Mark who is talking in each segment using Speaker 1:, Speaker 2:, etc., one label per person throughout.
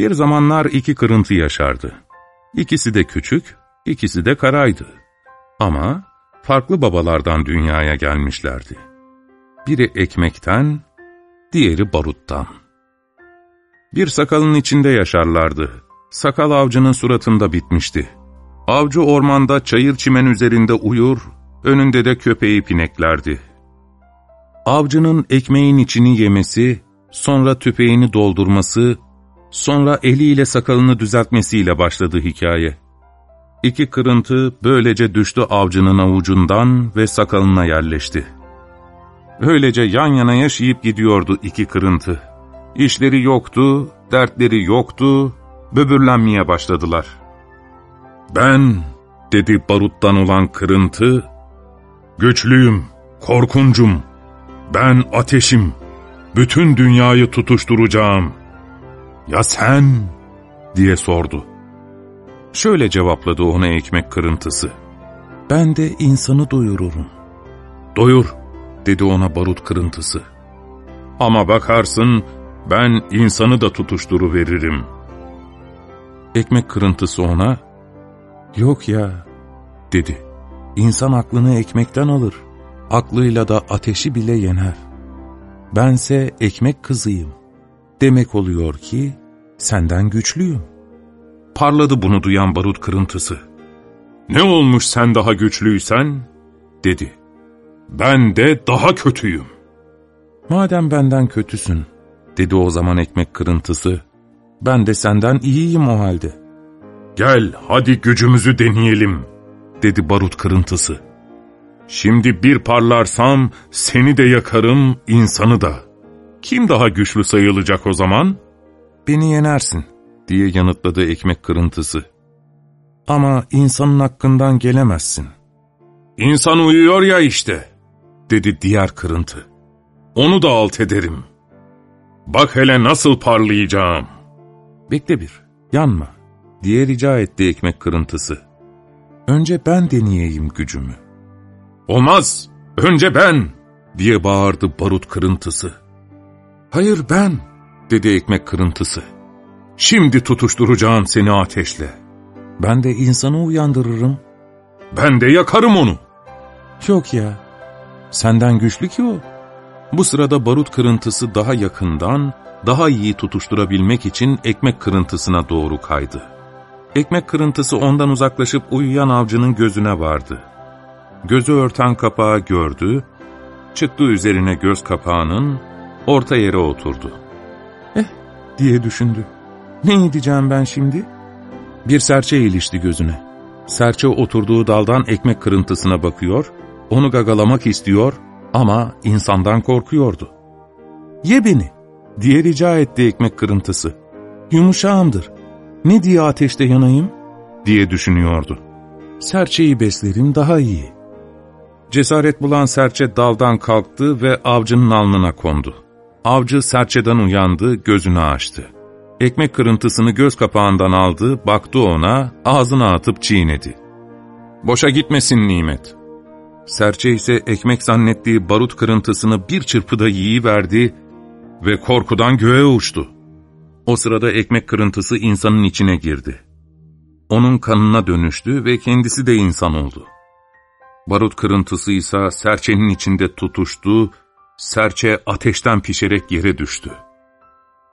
Speaker 1: Bir zamanlar iki kırıntı yaşardı. İkisi de küçük, ikisi de karaydı. Ama farklı babalardan dünyaya gelmişlerdi. Biri ekmekten, diğeri baruttan. Bir sakalın içinde yaşarlardı. Sakal avcının suratında bitmişti. Avcı ormanda çayır çimen üzerinde uyur, önünde de köpeği pineklerdi. Avcının ekmeğin içini yemesi, sonra tüpeğini doldurması, sonra eliyle sakalını düzeltmesiyle başladı hikaye. İki kırıntı böylece düştü avcının avucundan ve sakalına yerleşti. Öylece yan yana yaşayıp gidiyordu iki kırıntı. İşleri yoktu, dertleri yoktu, böbürlenmeye başladılar. ''Ben'' dedi baruttan olan kırıntı, ''güçlüyüm, korkuncum, ben ateşim, bütün dünyayı tutuşturacağım. Ya sen?'' diye sordu. Şöyle cevapladı ona ekmek kırıntısı. ''Ben de insanı doyururum.'' ''Doyur'' dedi ona barut kırıntısı. ''Ama bakarsın ben insanı da tutuşturu veririm. Ekmek kırıntısı ona, ''Yok ya'' dedi. ''İnsan aklını ekmekten alır, aklıyla da ateşi bile yener. Bense ekmek kızıyım. Demek oluyor ki senden güçlüyüm.'' Parladı bunu duyan barut kırıntısı. ''Ne olmuş sen daha güçlüysen?'' dedi. ''Ben de daha kötüyüm.'' ''Madem benden kötüsün'' dedi o zaman ekmek kırıntısı. ''Ben de senden iyiyim o halde.'' ''Gel hadi gücümüzü deneyelim.'' dedi barut kırıntısı. ''Şimdi bir parlarsam seni de yakarım, insanı da. Kim daha güçlü sayılacak o zaman?'' ''Beni yenersin.'' diye yanıtladı ekmek kırıntısı. ''Ama insanın hakkından gelemezsin.'' ''İnsan uyuyor ya işte.'' dedi diğer kırıntı. ''Onu da alt ederim. Bak hele nasıl parlayacağım.'' ''Bekle bir, yanma.'' diye rica etti ekmek kırıntısı. ''Önce ben deneyeyim gücümü.'' ''Olmaz, önce ben!'' diye bağırdı barut kırıntısı. ''Hayır ben!'' Dedi ekmek kırıntısı. Şimdi tutuşturacağım seni ateşle. Ben de insanı uyandırırım. Ben de yakarım onu. Yok ya, senden güçlü ki o. Bu sırada barut kırıntısı daha yakından, daha iyi tutuşturabilmek için ekmek kırıntısına doğru kaydı. Ekmek kırıntısı ondan uzaklaşıp uyuyan avcının gözüne vardı. Gözü örten kapağı gördü, çıktı üzerine göz kapağının, orta yere oturdu. Eh diye düşündü. Ne edeceğim ben şimdi? Bir serçe ilişti gözüne. Serçe oturduğu daldan ekmek kırıntısına bakıyor, onu gagalamak istiyor ama insandan korkuyordu. ''Ye beni!'' diye rica etti ekmek kırıntısı. ''Yumuşağımdır. Ne diye ateşte yanayım?'' diye düşünüyordu. ''Serçeyi beslerim daha iyi.'' Cesaret bulan serçe daldan kalktı ve avcının alnına kondu. Avcı serçeden uyandı, gözünü açtı. Ekmek kırıntısını göz kapağından aldı, baktı ona, ağzına atıp çiğnedi. Boşa gitmesin nimet. Serçe ise ekmek zannettiği barut kırıntısını bir çırpıda yiyiverdi ve korkudan göğe uçtu. O sırada ekmek kırıntısı insanın içine girdi. Onun kanına dönüştü ve kendisi de insan oldu. Barut kırıntısı ise serçenin içinde tutuştu, serçe ateşten pişerek yere düştü.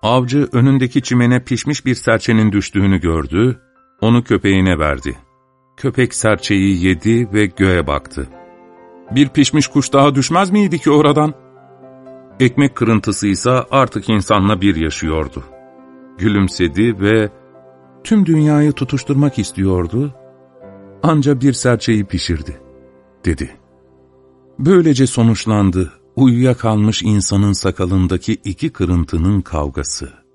Speaker 1: Avcı önündeki çimene pişmiş bir serçenin düştüğünü gördü, onu köpeğine verdi. Köpek serçeyi yedi ve göğe baktı. Bir pişmiş kuş daha düşmez miydi ki oradan? Ekmek kırıntısı ise artık insanla bir yaşıyordu. Gülümsedi ve tüm dünyayı tutuşturmak istiyordu, anca bir serçeyi pişirdi, dedi. Böylece sonuçlandı uyuyakalmış insanın sakalındaki iki kırıntının kavgası.